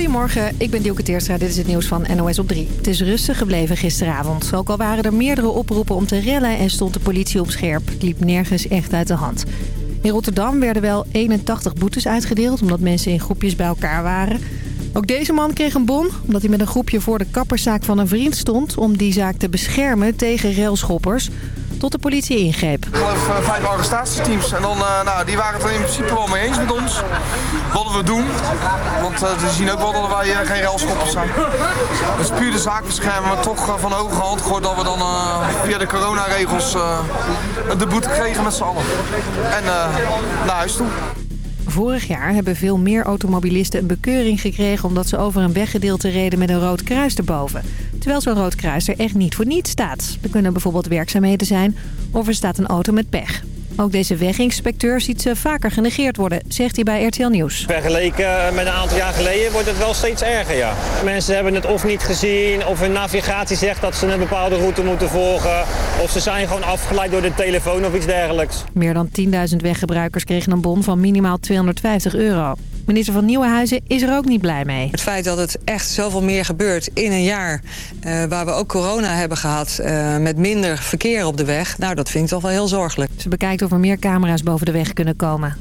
Goedemorgen, ik ben Dielke Teerstra. Dit is het nieuws van NOS op 3. Het is rustig gebleven gisteravond. Ook al waren er meerdere oproepen om te rellen en stond de politie op scherp. Het liep nergens echt uit de hand. In Rotterdam werden wel 81 boetes uitgedeeld... omdat mensen in groepjes bij elkaar waren. Ook deze man kreeg een bon omdat hij met een groepje voor de kapperszaak van een vriend stond... om die zaak te beschermen tegen railschoppers tot de politie ingreep. Ik geloof uh, vijf arrestatieteams. En dan, uh, nou, die waren het er in principe wel mee eens met ons. Wat we doen. Want uh, ze zien ook wel dat wij geen railschoppers zijn. Het is puur de zaak beschermen, maar toch van hoge hand gehoord dat we dan via de coronaregels de boete kregen met z'n allen. En naar huis toe. Vorig jaar hebben veel meer automobilisten een bekeuring gekregen... omdat ze over een weggedeelte reden met een rood kruis erboven. Terwijl zo'n rood kruis er echt niet voor niets staat. Er kunnen bijvoorbeeld werkzaamheden zijn of er staat een auto met pech. Ook deze weginspecteur ziet ze vaker genegeerd worden, zegt hij bij RTL Nieuws. Vergeleken met een aantal jaar geleden wordt het wel steeds erger, ja. Mensen hebben het of niet gezien, of hun navigatie zegt dat ze een bepaalde route moeten volgen... of ze zijn gewoon afgeleid door de telefoon of iets dergelijks. Meer dan 10.000 weggebruikers kregen een bon van minimaal 250 euro. Minister van Nieuwenhuizen is er ook niet blij mee. Het feit dat het echt zoveel meer gebeurt in een jaar... Uh, waar we ook corona hebben gehad uh, met minder verkeer op de weg... nou, dat vind ik toch wel heel zorgelijk. Ze bekijkt of er meer camera's boven de weg kunnen komen.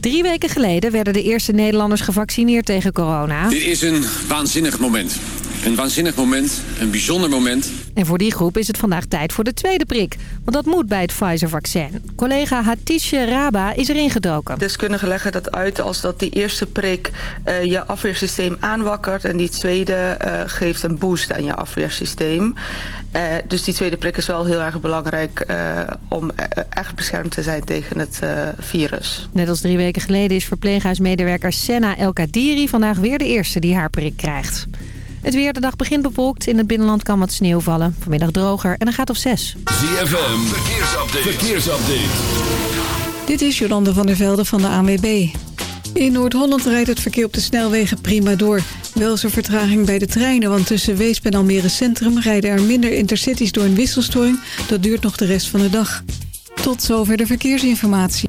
Drie weken geleden werden de eerste Nederlanders gevaccineerd tegen corona. Dit is een waanzinnig moment. Een waanzinnig moment, een bijzonder moment. En voor die groep is het vandaag tijd voor de tweede prik. Want dat moet bij het Pfizer-vaccin. Collega Hatische Raba is erin gedoken. Deskundigen leggen dat uit als dat die eerste prik uh, je afweersysteem aanwakkert... en die tweede uh, geeft een boost aan je afweersysteem. Uh, dus die tweede prik is wel heel erg belangrijk om echt beschermd te zijn tegen het virus. Net als drie weken geleden is verpleeghuismedewerker Senna El Kadiri vandaag weer de eerste die haar prik krijgt. Het weer, de dag begint bewolkt. In het binnenland kan wat sneeuw vallen. Vanmiddag droger en dan gaat op 6. ZFM, verkeersupdate. verkeersupdate. Dit is Jolande van der Velde van de ANWB. In Noord-Holland rijdt het verkeer op de snelwegen prima door. Wel is er vertraging bij de treinen, want tussen Weesp en Almere Centrum... rijden er minder intercities door een wisselstoring. Dat duurt nog de rest van de dag. Tot zover de verkeersinformatie.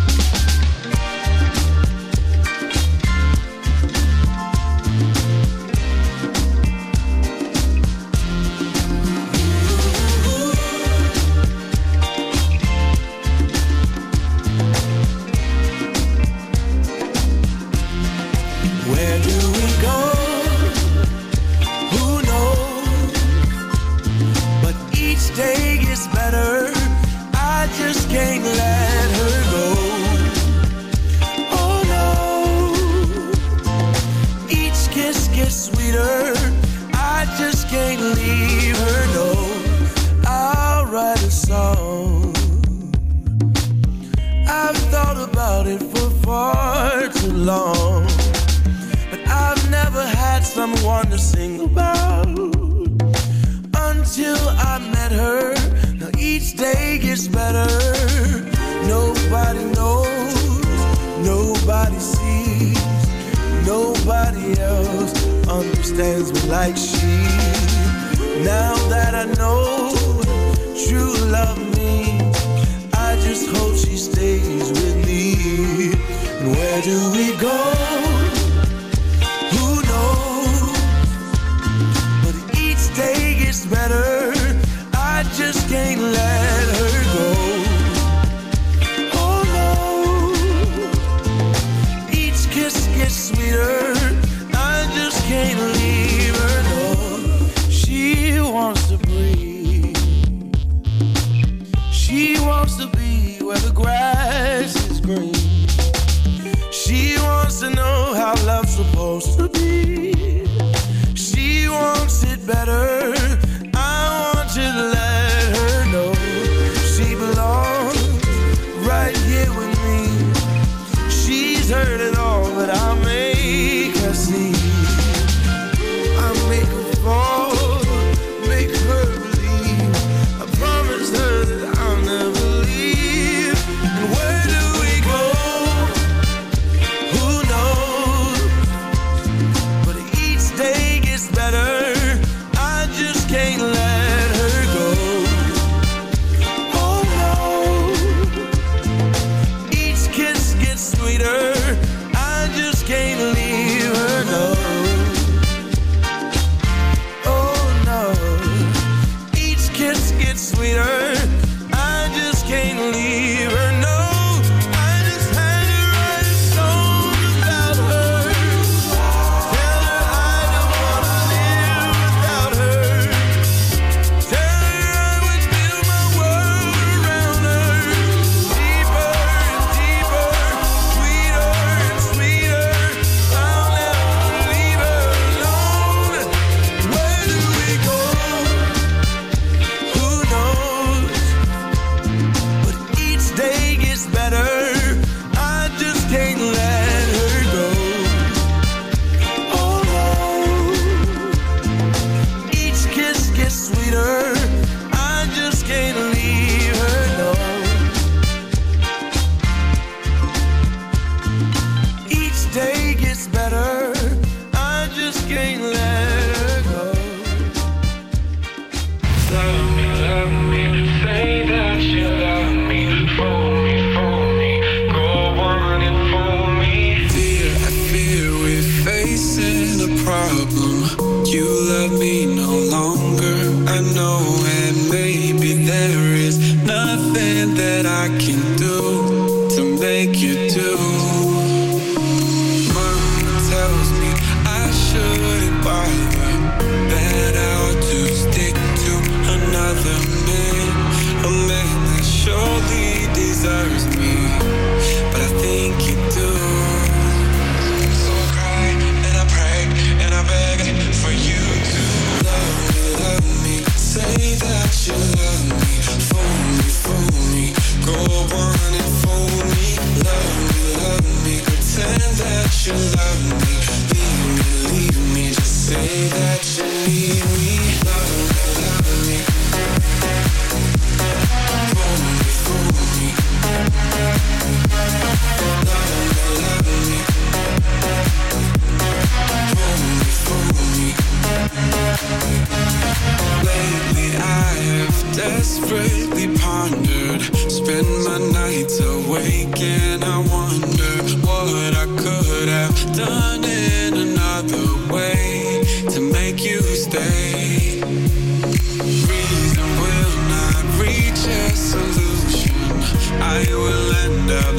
I know and maybe there is nothing that I can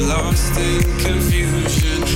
lost in confusion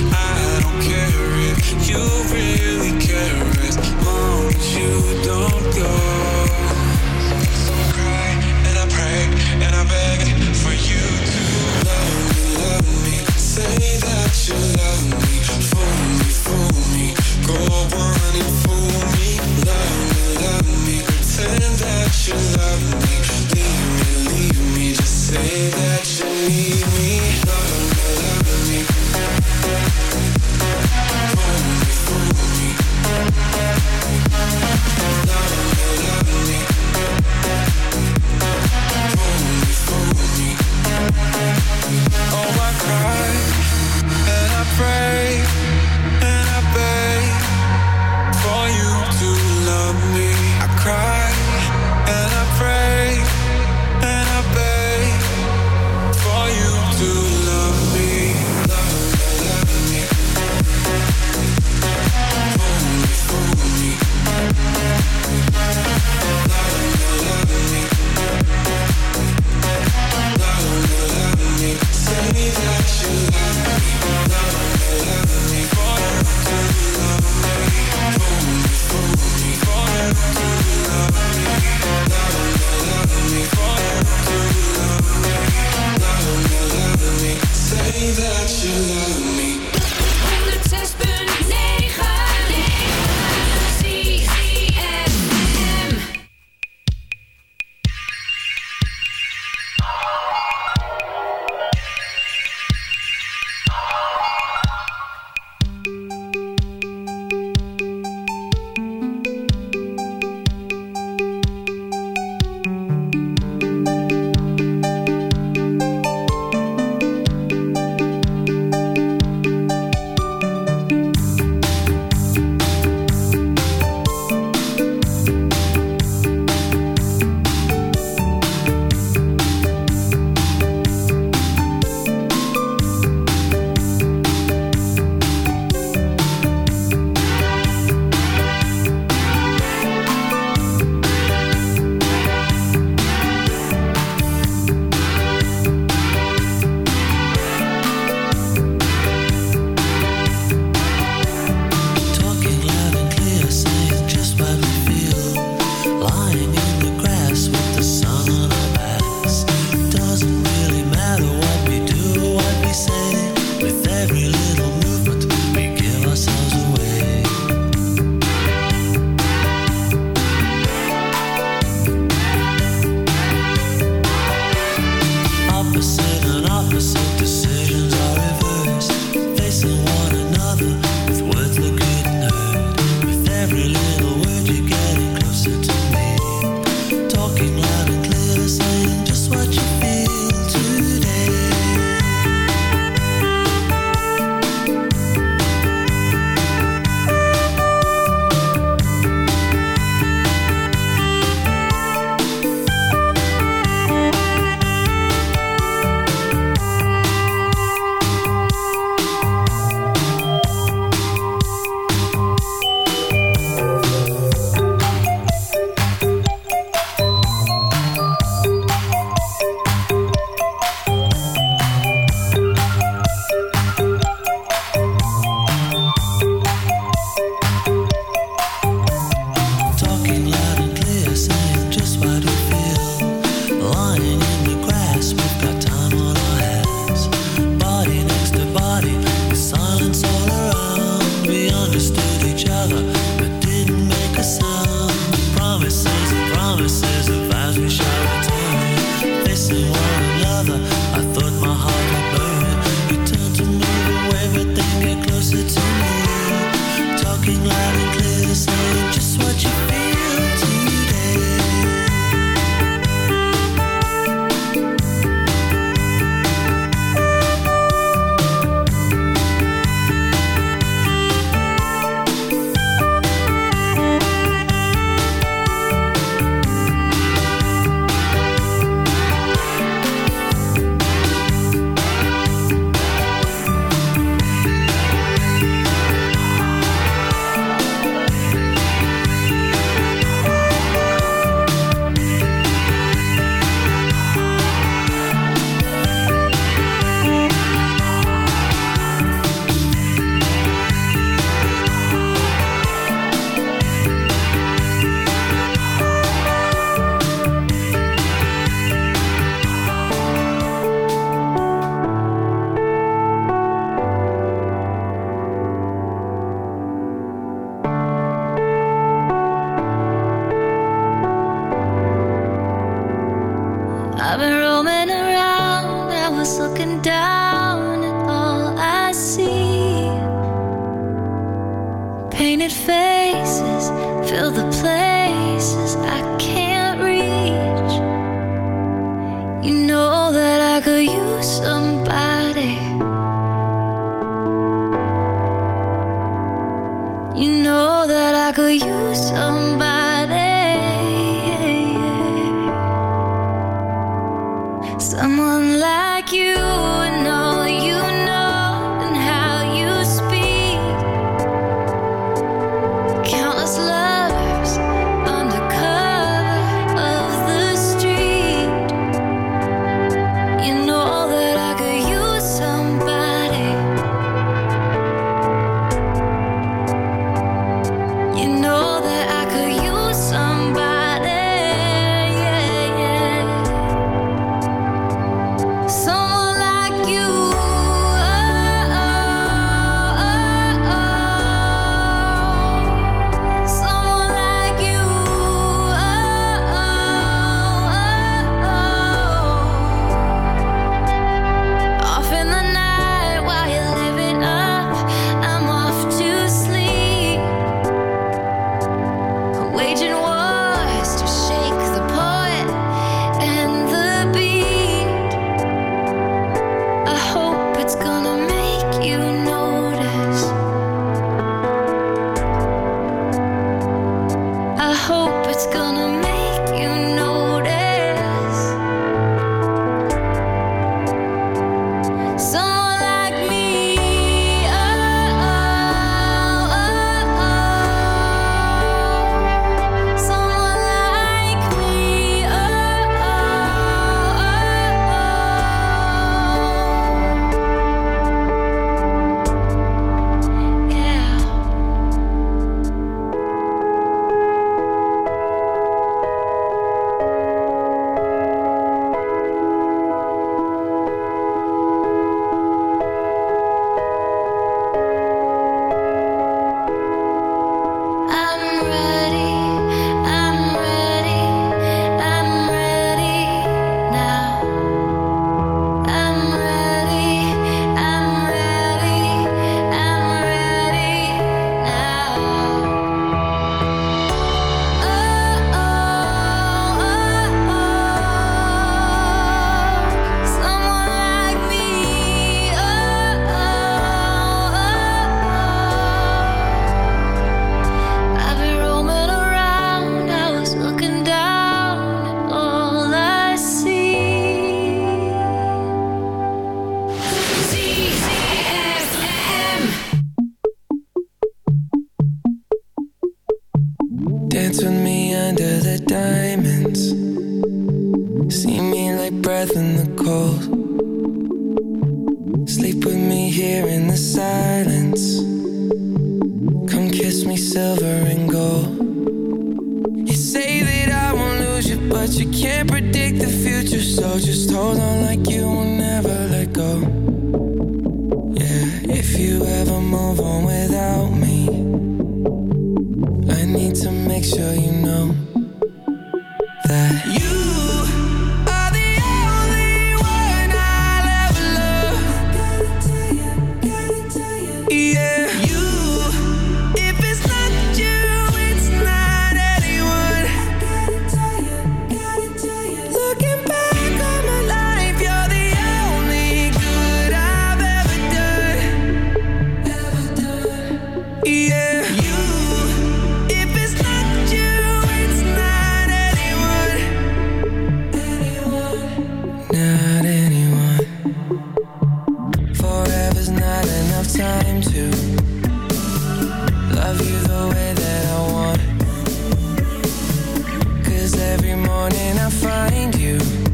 morning I find you.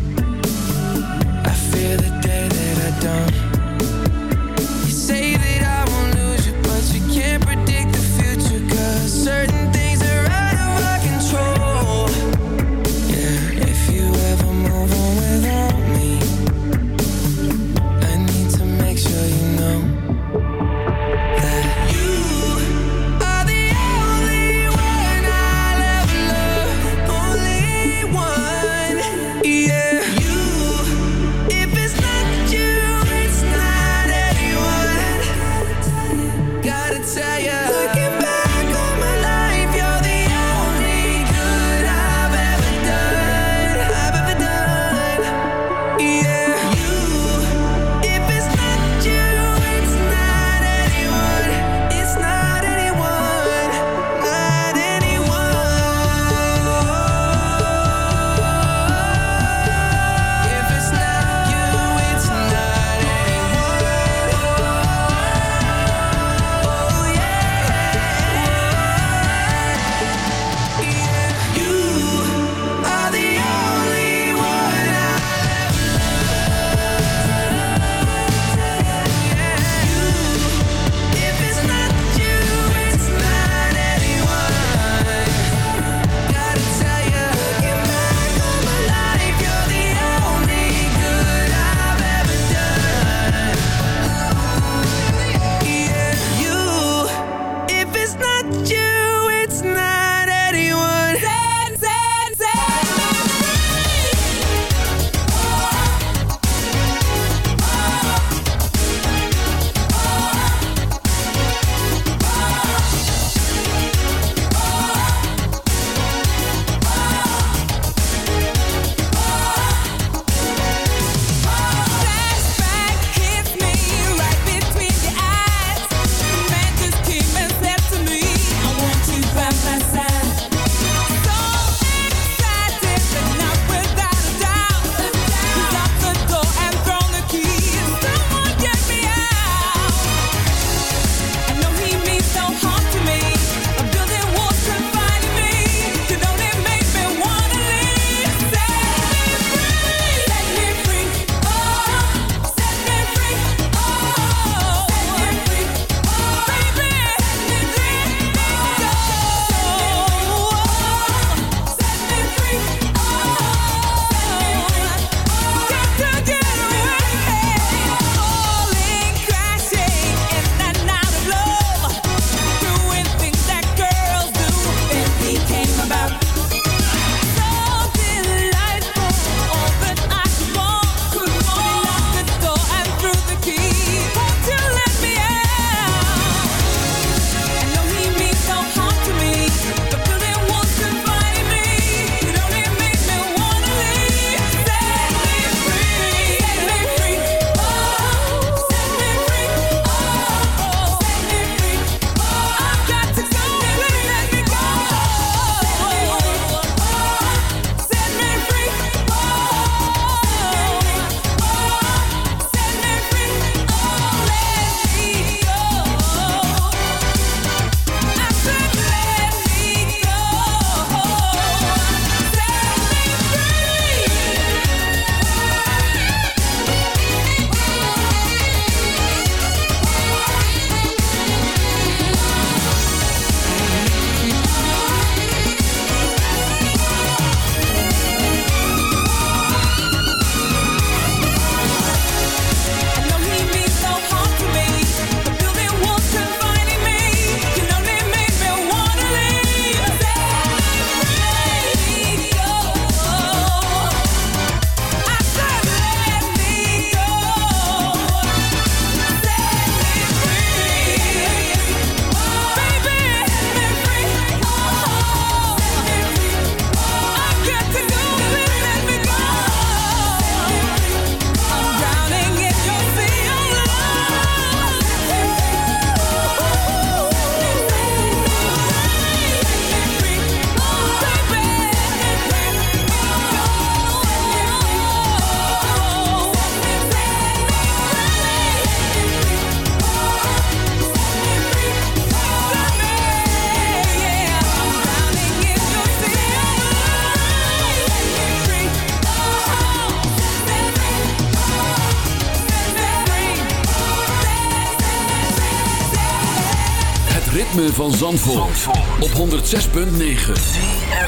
Zandvoort, op 106.9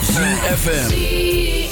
ZFM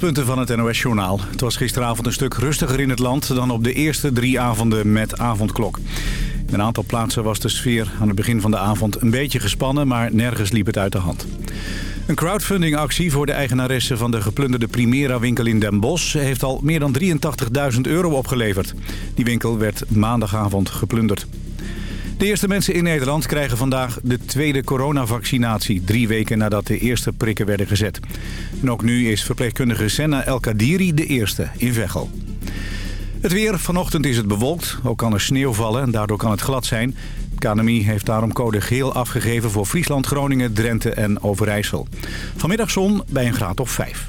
hoofdpunten van het NOS-journaal. Het was gisteravond een stuk rustiger in het land dan op de eerste drie avonden met avondklok. In een aantal plaatsen was de sfeer aan het begin van de avond een beetje gespannen, maar nergens liep het uit de hand. Een crowdfundingactie voor de eigenaresse van de geplunderde Primera-winkel in Den Bosch... heeft al meer dan 83.000 euro opgeleverd. Die winkel werd maandagavond geplunderd. De eerste mensen in Nederland krijgen vandaag de tweede coronavaccinatie... drie weken nadat de eerste prikken werden gezet. En ook nu is verpleegkundige Senna El Kadiri de eerste in Veghel. Het weer, vanochtend is het bewolkt. Ook kan er sneeuw vallen en daardoor kan het glad zijn. KNMI heeft daarom code geel afgegeven voor Friesland, Groningen, Drenthe en Overijssel. Vanmiddag zon bij een graad of 5.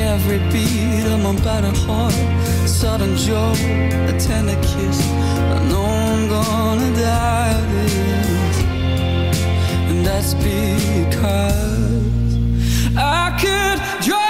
every beat of my battered heart. Sudden joy, a tender kiss. I know I'm gonna die of this, and that's because I could drown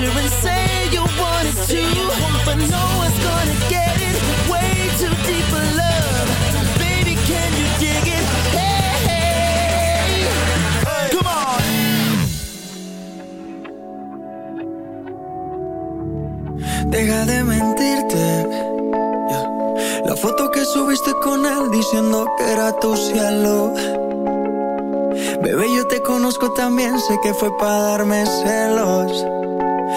picture and say you want it too. But no one's gonna get it. Way too deep for love. Baby, can you dig it? Hey, hey, hey. Come on. Deja de mentirte. La foto que subiste con él diciendo que era tu cielo. Bebé, yo te conozco también, sé que fue para darme celos.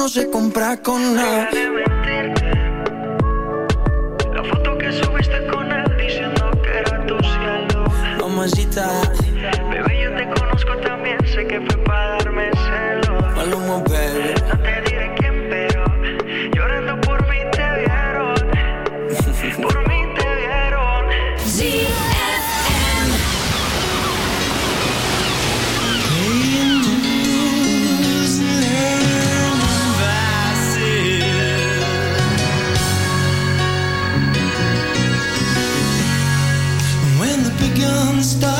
no se compra con nada. stop.